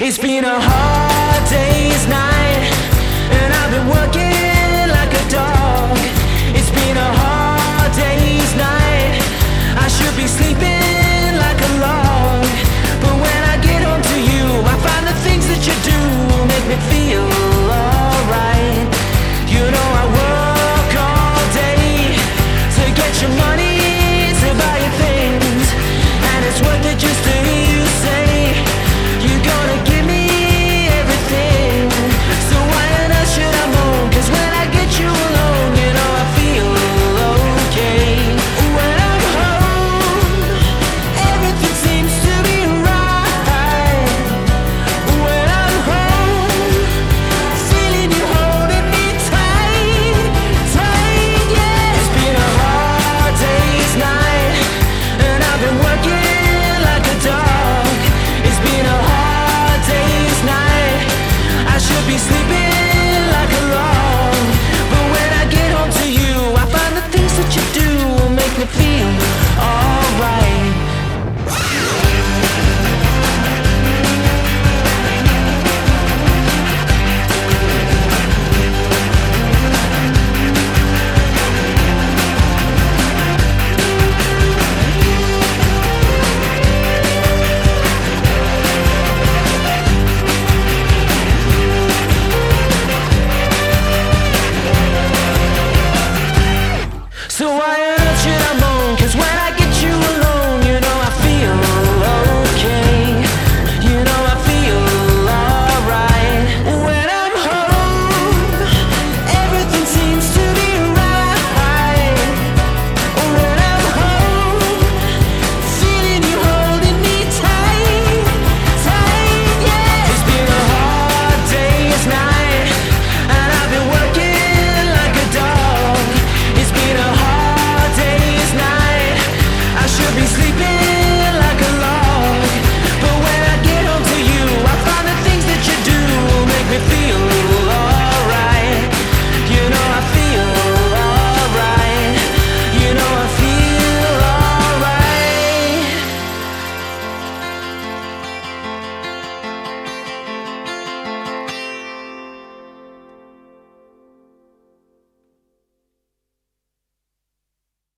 It's been a hard